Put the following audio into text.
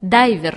дайвер.